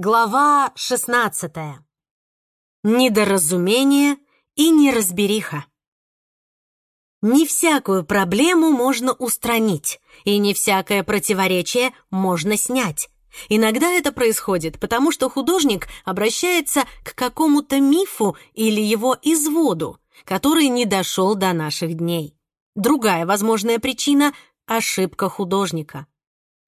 Глава 16. Недоразумение и неразбериха. Не всякую проблему можно устранить, и не всякое противоречие можно снять. Иногда это происходит, потому что художник обращается к какому-то мифу или его изводу, который не дошел до наших дней. Другая возможная причина — ошибка художника.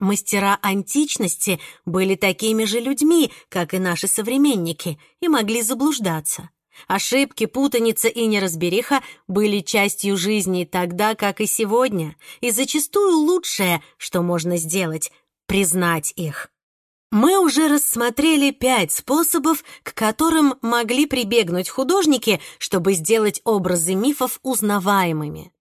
Мастера античности были такими же людьми, как и наши современники, и могли заблуждаться. Ошибки, путаница и неразбериха были частью жизни тогда, как и сегодня, и зачастую лучшее, что можно сделать — признать их. Мы уже рассмотрели пять способов, к которым могли прибегнуть художники, чтобы сделать образы мифов узнаваемыми.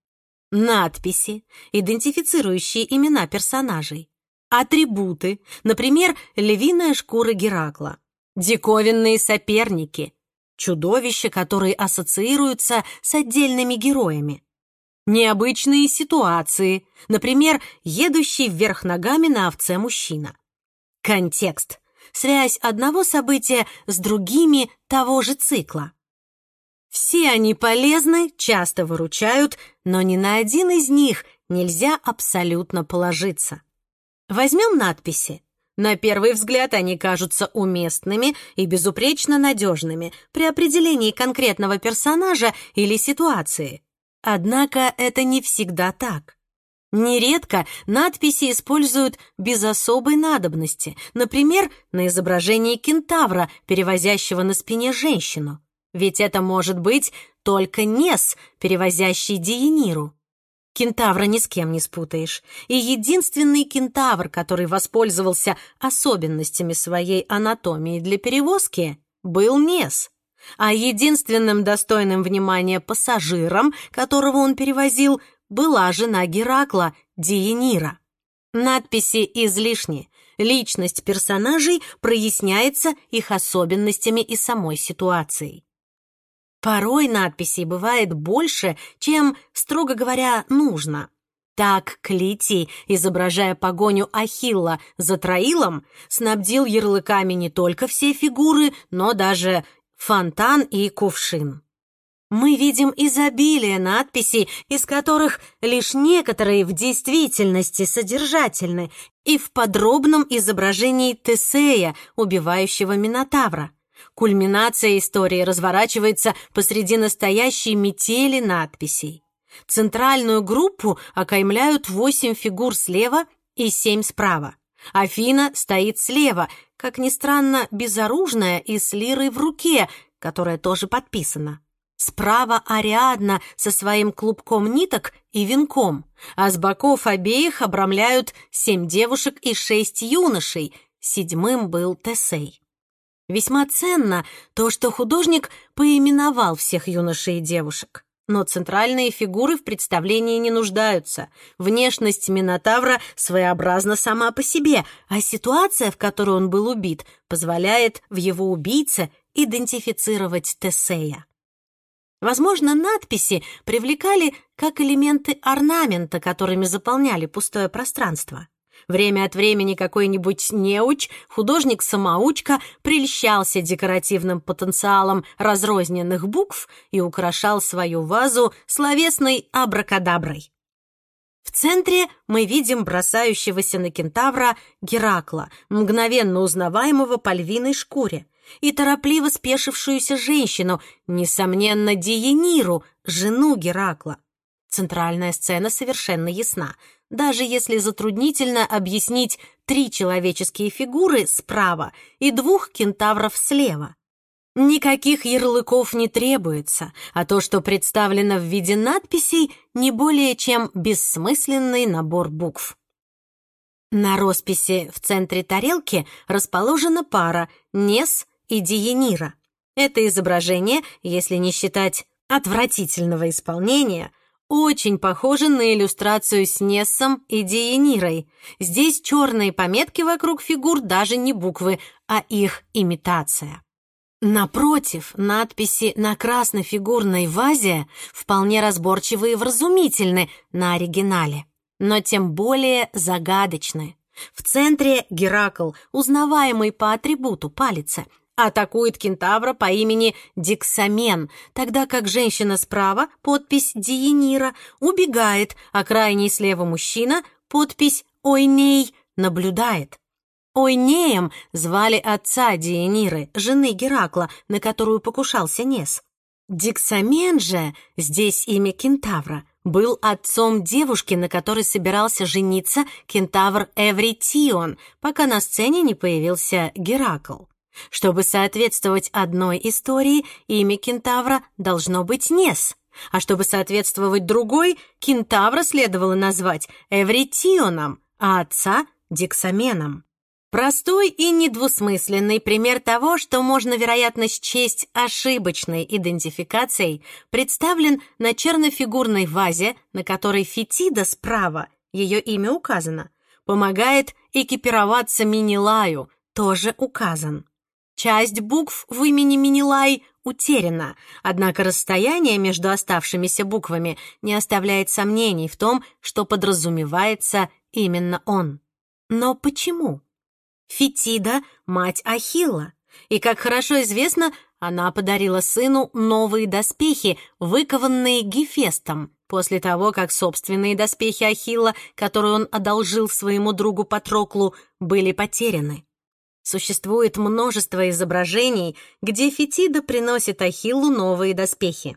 Надписи, идентифицирующие имена персонажей Атрибуты, например, львиная шкура Геракла. Диковинные соперники, чудовища, которые ассоциируются с отдельными героями. Необычные ситуации, например, едущий вверх ногами на овце мужчина. Контекст — связь одного события с другими того же цикла. Все они полезны, часто выручают, но ни на один из них нельзя абсолютно положиться. Возьмем надписи. На первый взгляд они кажутся уместными и безупречно надежными при определении конкретного персонажа или ситуации. Однако это не всегда так. Нередко надписи используют без особой надобности, например, на изображении кентавра, перевозящего на спине женщину. Ведь это может быть только Нес, перевозящий Диениру. Кентавра ни с кем не спутаешь. И единственный кентавр, который воспользовался особенностями своей анатомии для перевозки, был Нес. А единственным достойным внимания пассажиром, которого он перевозил, была жена Геракла, Диенира. Надписи излишни. Личность персонажей проясняется их особенностями и самой ситуацией. Порой надписей бывает больше, чем, строго говоря, нужно. Так Клитий, изображая погоню Ахилла за Троилом, снабдил ярлыками не только все фигуры, но даже фонтан и кувшин. Мы видим изобилие надписей, из которых лишь некоторые в действительности содержательны, и в подробном изображении Тесея, убивающего Минотавра. Кульминация истории разворачивается посреди настоящей метели надписей. Центральную группу окаймляют восемь фигур слева и семь справа. Афина стоит слева, как ни странно, безоружная и с лирой в руке, которая тоже подписана. Справа Ариадна со своим клубком ниток и венком, а с боков обеих обрамляют семь девушек и шесть юношей, седьмым был Тесей. Весьма ценно то, что художник поименовал всех юношей и девушек. Но центральные фигуры в представлении не нуждаются. Внешность Минотавра своеобразна сама по себе, а ситуация, в которой он был убит, позволяет в его убийце идентифицировать Тесея. Возможно, надписи привлекали как элементы орнамента, которыми заполняли пустое пространство. Время от времени какой-нибудь неуч, художник-самоучка прельщался декоративным потенциалом разрозненных букв и украшал свою вазу словесной абракадаброй. В центре мы видим бросающегося на кентавра Геракла, мгновенно узнаваемого по львиной шкуре, и торопливо спешившуюся женщину, несомненно, Диениру, жену Геракла. Центральная сцена совершенно ясна — даже если затруднительно объяснить три человеческие фигуры справа и двух кентавров слева. Никаких ярлыков не требуется, а то, что представлено в виде надписей, не более чем бессмысленный набор букв. На росписи в центре тарелки расположена пара Нес и Диенира. Это изображение, если не считать отвратительного исполнения, очень похоже на иллюстрацию с Нессом и Диенирой. Здесь черные пометки вокруг фигур даже не буквы, а их имитация. Напротив, надписи на краснофигурной вазе вполне разборчивы и вразумительны на оригинале, но тем более загадочны. В центре Геракл, узнаваемый по атрибуту палицы, атакует кентавра по имени Диксамен, тогда как женщина справа, подпись Диенира, убегает, а крайний слева мужчина, подпись Ойней, наблюдает. Ойнеем звали отца Диениры, жены Геракла, на которую покушался Нес. Диксамен же, здесь имя кентавра, был отцом девушки, на которой собирался жениться кентавр Эвритион, пока на сцене не появился Геракл. Чтобы соответствовать одной истории, имя кентавра должно быть Нес, а чтобы соответствовать другой, кентавра следовало назвать Эвритионом, а отца — Диксаменом. Простой и недвусмысленный пример того, что можно, вероятно, счесть ошибочной идентификацией, представлен на чернофигурной вазе, на которой Фетида справа, ее имя указано, помогает экипироваться Минилаю, тоже указан. Часть букв в имени Минилай утеряна, однако расстояние между оставшимися буквами не оставляет сомнений в том, что подразумевается именно он. Но почему? Фетида — мать Ахилла. И, как хорошо известно, она подарила сыну новые доспехи, выкованные Гефестом, после того, как собственные доспехи Ахилла, которые он одолжил своему другу Патроклу, были потеряны. Существует множество изображений, где Фетида приносит Ахиллу новые доспехи.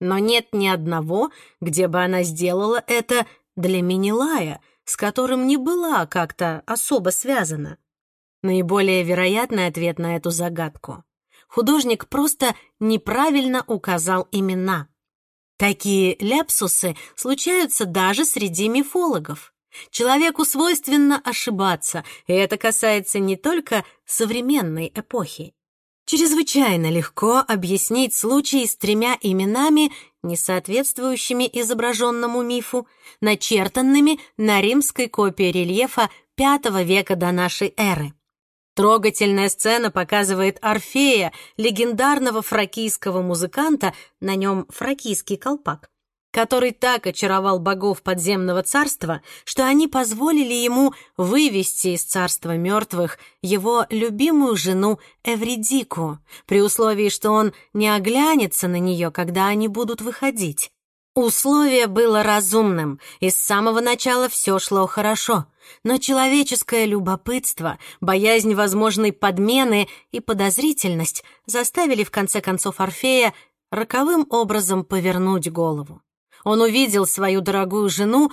Но нет ни одного, где бы она сделала это для Минилая, с которым не была как-то особо связана. Наиболее вероятный ответ на эту загадку. Художник просто неправильно указал имена. Такие ляпсусы случаются даже среди мифологов. Человеку свойственно ошибаться, и это касается не только современной эпохи. Чрезвычайно легко объяснить случай с тремя именами, не соответствующими изображенному мифу, начертанными на римской копии рельефа V века до нашей эры. Трогательная сцена показывает Орфея, легендарного фракийского музыканта, на нем фракийский колпак, который так очаровал богов подземного царства, что они позволили ему вывести из царства мертвых его любимую жену Эвридику, при условии, что он не оглянется на нее, когда они будут выходить. Условие было разумным, и с самого начала все шло хорошо, но человеческое любопытство, боязнь возможной подмены и подозрительность заставили в конце концов Орфея роковым образом повернуть голову. Он увидел свою дорогую жену,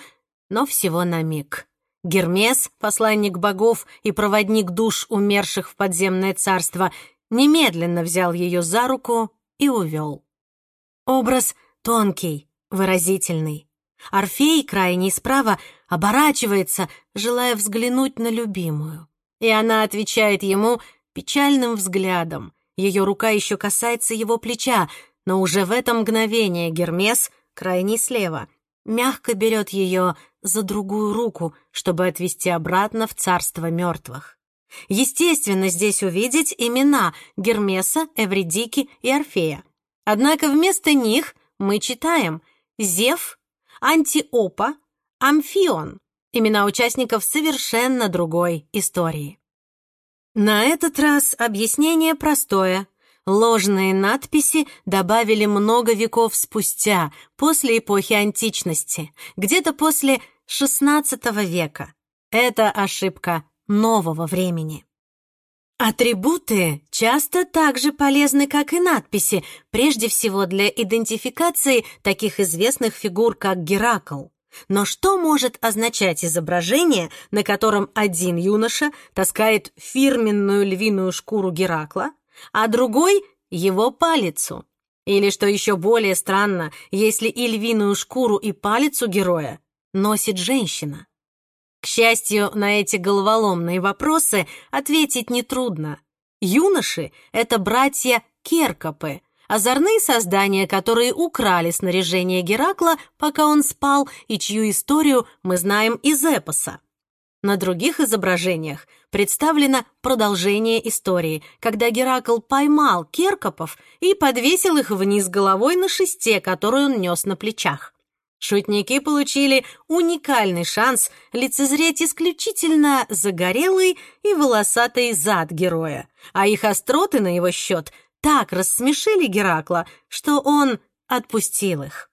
но всего на миг. Гермес, посланник богов и проводник душ умерших в подземное царство, немедленно взял ее за руку и увел. Образ тонкий, выразительный. Орфей, крайний справа, оборачивается, желая взглянуть на любимую. И она отвечает ему печальным взглядом. Ее рука еще касается его плеча, но уже в это мгновение Гермес, крайний слева, мягко берет ее за другую руку, чтобы отвести обратно в царство мертвых. Естественно, здесь увидеть имена Гермеса, Эвридики и Орфея. Однако вместо них мы читаем Зев, Антиопа, Амфион. Имена участников совершенно другой истории. На этот раз объяснение простое. Ложные надписи добавили много веков спустя, после эпохи античности, где-то после XVI века. Это ошибка нового времени. Атрибуты часто так же полезны, как и надписи, прежде всего для идентификации таких известных фигур, как Геракл. Но что может означать изображение, на котором один юноша таскает фирменную львиную шкуру Геракла, а другой — его палицу? Или, что еще более странно, если и львиную шкуру, и палицу героя носит женщина? К счастью, на эти головоломные вопросы ответить нетрудно. Юноши — это братья Керкопы, озорные создания, которые украли снаряжение Геракла, пока он спал, и чью историю мы знаем из эпоса. На других изображениях представлено продолжение истории, когда Геракл поймал Керкопов и подвесил их вниз головой на шесте, которую он нес на плечах. Шутники получили уникальный шанс лицезреть исключительно загорелый и волосатый зад героя, а их остроты на его счет так рассмешили Геракла, что он отпустил их.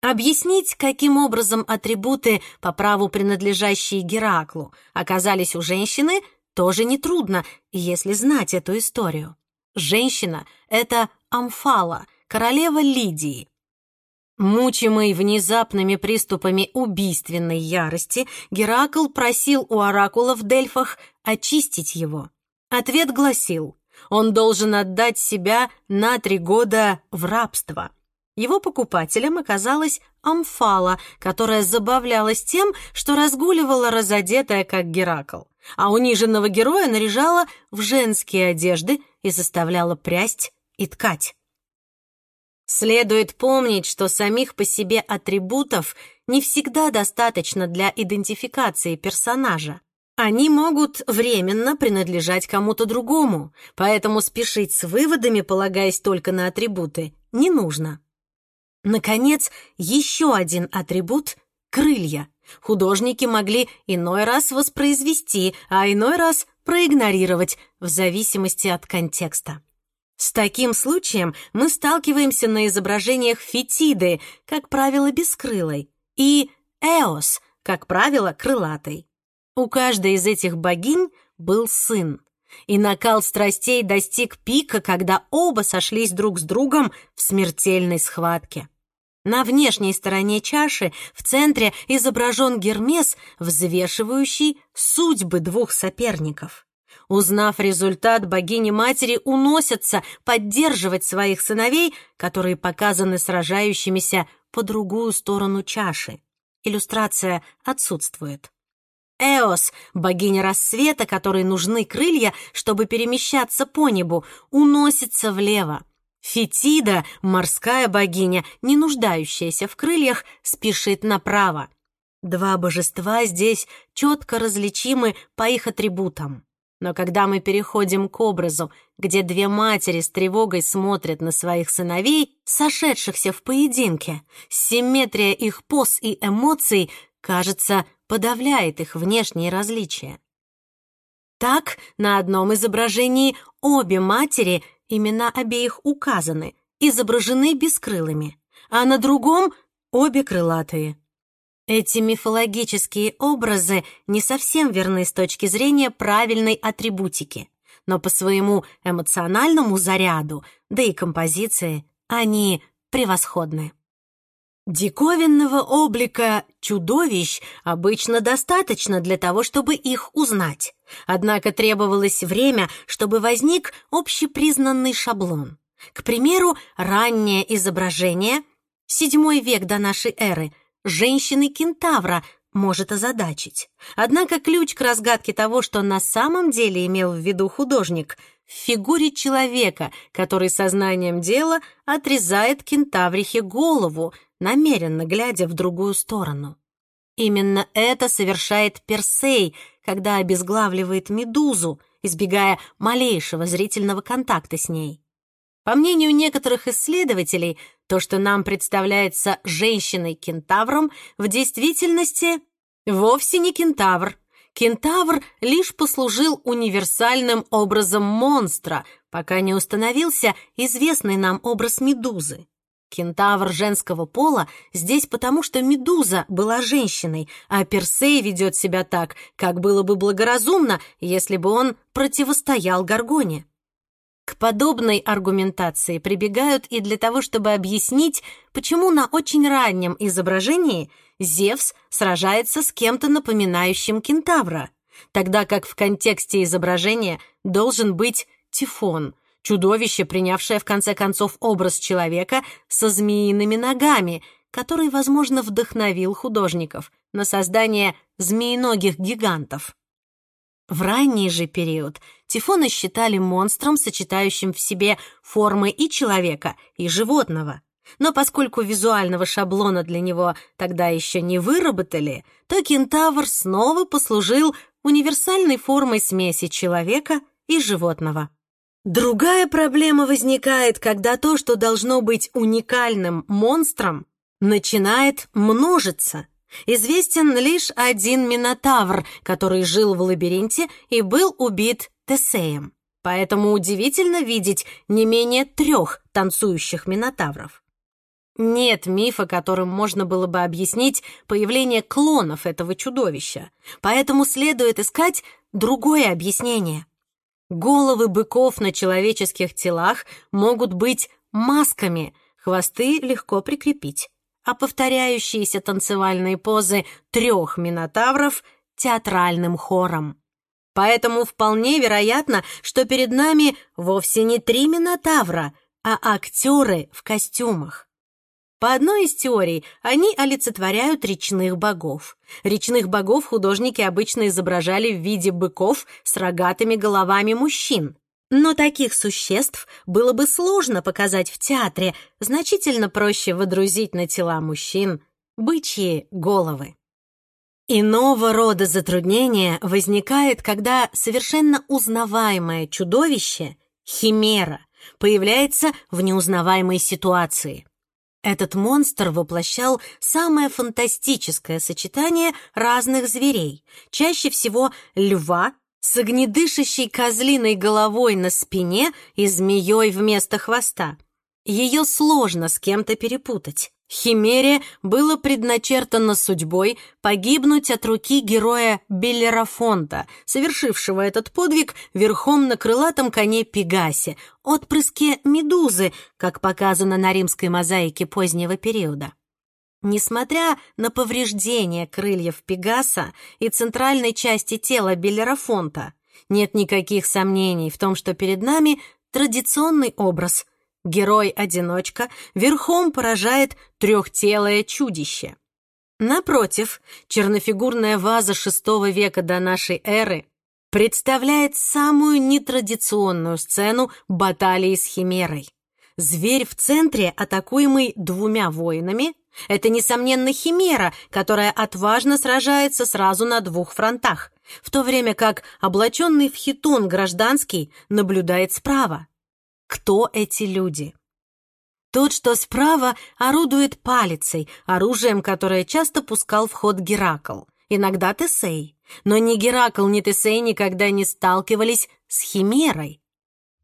Объяснить, каким образом атрибуты, по праву принадлежащие Гераклу, оказались у женщины, тоже нетрудно, если знать эту историю. Женщина — это Амфала, королева Лидии. Мучимый внезапными приступами убийственной ярости, Геракл просил у оракула в Дельфах очистить его. Ответ гласил, он должен отдать себя на три года в рабство. Его покупателем оказалась Амфала, которая забавлялась тем, что разгуливала разодетая, как Геракл, а униженного героя наряжала в женские одежды и заставляла прясть и ткать. Следует помнить, что самих по себе атрибутов не всегда достаточно для идентификации персонажа. Они могут временно принадлежать кому-то другому, поэтому спешить с выводами, полагаясь только на атрибуты, не нужно. Наконец, еще один атрибут — крылья. Художники могли иной раз воспроизвести, а иной раз проигнорировать, в зависимости от контекста. С таким случаем мы сталкиваемся на изображениях Фетиды, как правило, бескрылой, и Эос, как правило, крылатой. У каждой из этих богинь был сын. И накал страстей достиг пика, когда оба сошлись друг с другом в смертельной схватке. На внешней стороне чаши в центре изображен Гермес, взвешивающий судьбы двух соперников. Узнав результат, богини-матери уносятся поддерживать своих сыновей, которые показаны сражающимися по другую сторону чаши. Иллюстрация отсутствует. Эос, богиня рассвета, которой нужны крылья, чтобы перемещаться по небу, уносится влево. Фетида, морская богиня, не нуждающаяся в крыльях, спешит направо. Два божества здесь четко различимы по их атрибутам. Но когда мы переходим к образу, где две матери с тревогой смотрят на своих сыновей, сошедшихся в поединке, симметрия их поз и эмоций, кажется, подавляет их внешние различия. Так, на одном изображении обе матери, имена обеих указаны, изображены бескрылыми, а на другом — обе крылатые. Эти мифологические образы не совсем верны с точки зрения правильной атрибутики, но по своему эмоциональному заряду, да и композиции, они превосходны. Диковинного облика чудовищ обычно достаточно для того, чтобы их узнать. Однако требовалось время, чтобы возник общепризнанный шаблон. К примеру, раннее изображение, VII век до нашей эры, женщины-кентавра может озадачить. Однако ключ к разгадке того, что на самом деле имел в виду художник, в фигуре человека, который сознанием дела отрезает кентаврихе голову, намеренно глядя в другую сторону. Именно это совершает Персей, когда обезглавливает Медузу, избегая малейшего зрительного контакта с ней. По мнению некоторых исследователей, то, что нам представляется женщиной-кентавром, в действительности вовсе не кентавр. Кентавр лишь послужил универсальным образом монстра, пока не установился известный нам образ медузы. Кентавр женского пола здесь потому, что Медуза была женщиной, а Персей ведет себя так, как было бы благоразумно, если бы он противостоял Гаргоне. К подобной аргументации прибегают и для того, чтобы объяснить, почему на очень раннем изображении Зевс сражается с кем-то напоминающим кентавра, тогда как в контексте изображения должен быть Тифон, чудовище, принявшее в конце концов образ человека со змеиными ногами, который, возможно, вдохновил художников на создание змеиногих гигантов. В ранний же период Тифона считали монстром, сочетающим в себе формы и человека, и животного. Но поскольку визуального шаблона для него тогда еще не выработали, то кентавр снова послужил универсальной формой смеси человека и животного. Другая проблема возникает, когда то, что должно быть уникальным монстром, начинает множиться. Известен лишь один Минотавр, который жил в лабиринте и был убит Тесеем. Поэтому удивительно видеть не менее трех танцующих Минотавров. Нет мифа, которым можно было бы объяснить появление клонов этого чудовища, поэтому следует искать другое объяснение. Головы быков на человеческих телах могут быть масками, хвосты легко прикрепить, а повторяющиеся танцевальные позы трех минотавров — театральным хором. Поэтому вполне вероятно, что перед нами вовсе не три минотавра, а актеры в костюмах. По одной из теорий, они олицетворяют речных богов. Речных богов художники обычно изображали в виде быков с рогатыми головами мужчин. Но таких существ было бы сложно показать в театре, значительно проще водрузить на тела мужчин бычьи головы. Иного рода затруднение возникает, когда совершенно узнаваемое чудовище, химера, появляется в неузнаваемой ситуации. Этот монстр воплощал самое фантастическое сочетание разных зверей, чаще всего льва с огнедышащей козлиной головой на спине и змеей вместо хвоста. Ее сложно с кем-то перепутать. Химере было предначертано судьбой погибнуть от руки героя Беллерафонта, совершившего этот подвиг верхом на крылатом коне Пегасе, отпрыске Медузы, как показано на римской мозаике позднего периода. Несмотря на повреждения крыльев Пегаса и центральной части тела Беллерафонта, нет никаких сомнений в том, что перед нами традиционный образ – Герой-одиночка верхом поражает трехтелое чудище. Напротив, чернофигурная ваза VI века до нашей эры представляет самую нетрадиционную сцену баталии с химерой. Зверь в центре, атакуемый двумя воинами, это, несомненно, химера, которая отважно сражается сразу на двух фронтах, в то время как облаченный в хитон гражданский наблюдает справа. Кто эти люди? Тот, что справа, орудует палицей, оружием, которое часто пускал в ход Геракл, иногда Тесей. Но ни Геракл, ни Тесей никогда не сталкивались с Химерой.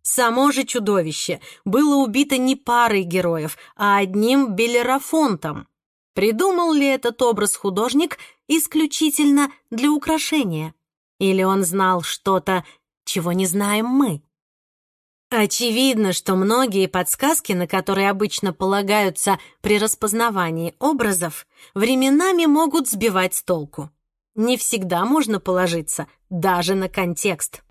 Само же чудовище было убито не парой героев, а одним Белерафонтом. Придумал ли этот образ художник исключительно для украшения? Или он знал что-то, чего не знаем мы? Очевидно, что многие подсказки, на которые обычно полагаются при распознавании образов, временами могут сбивать с толку. Не всегда можно положиться даже на контекст.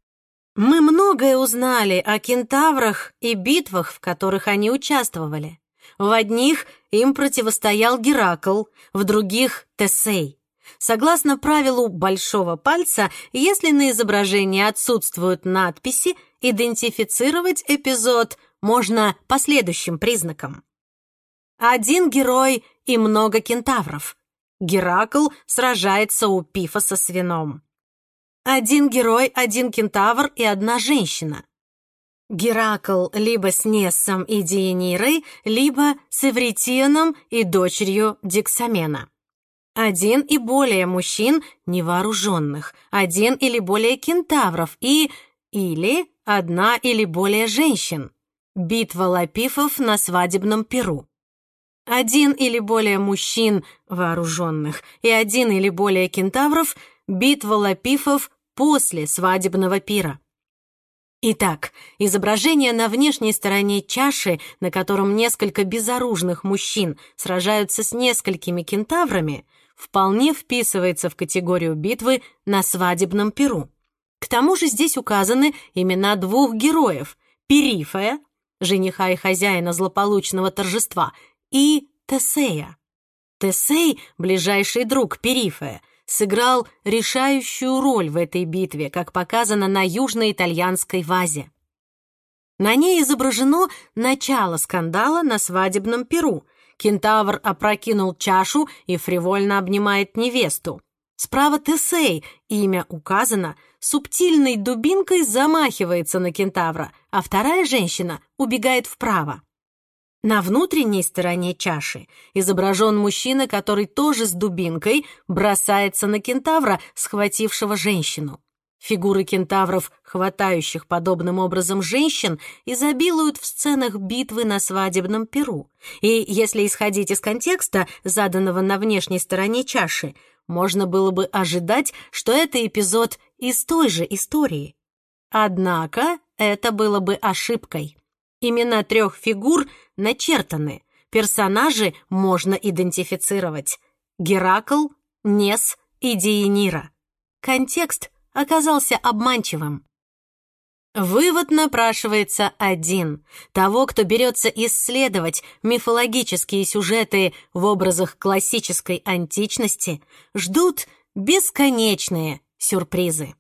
Мы многое узнали о кентаврах и битвах, в которых они участвовали. В одних им противостоял Геракл, в других — Тесей. Согласно правилу большого пальца, если на изображении отсутствуют надписи, идентифицировать эпизод можно по следующим признакам. Один герой и много кентавров. Геракл сражается у Пифоса с вином. Один герой, один кентавр и одна женщина. Геракл либо с Нессом и Диенирой, либо с Эвритианом и дочерью Диксамена. Один и более мужчин невооруженных, один или более кентавров и... или одна или более женщин. Битва лапифов на свадебном перу. Один или более мужчин вооруженных и один или более кентавров. Битва лапифов после свадебного пира. Итак, изображение на внешней стороне чаши, на котором несколько безоружных мужчин сражаются с несколькими кентаврами, вполне вписывается в категорию битвы на свадебном перу. К тому же здесь указаны имена двух героев — Перифая, жениха и хозяина злополучного торжества, и Тесея. Тесей, ближайший друг Перифая, сыграл решающую роль в этой битве, как показано на южноитальянской вазе. На ней изображено начало скандала на свадебном перу, Кентавр опрокинул чашу и фривольно обнимает невесту. Справа Тесей, имя указано, субтильной дубинкой замахивается на кентавра, а вторая женщина убегает вправо. На внутренней стороне чаши изображен мужчина, который тоже с дубинкой бросается на кентавра, схватившего женщину. Фигуры кентавров, хватающих подобным образом женщин, изобилуют в сценах битвы на свадебном перу. И если исходить из контекста, заданного на внешней стороне чаши, можно было бы ожидать, что это эпизод из той же истории. Однако это было бы ошибкой. Имена трех фигур начертаны, персонажи можно идентифицировать. Геракл, Нес и Диенира. Контекст оказался обманчивым. Вывод напрашивается один. Того, кто берется исследовать мифологические сюжеты в образах классической античности, ждут бесконечные сюрпризы.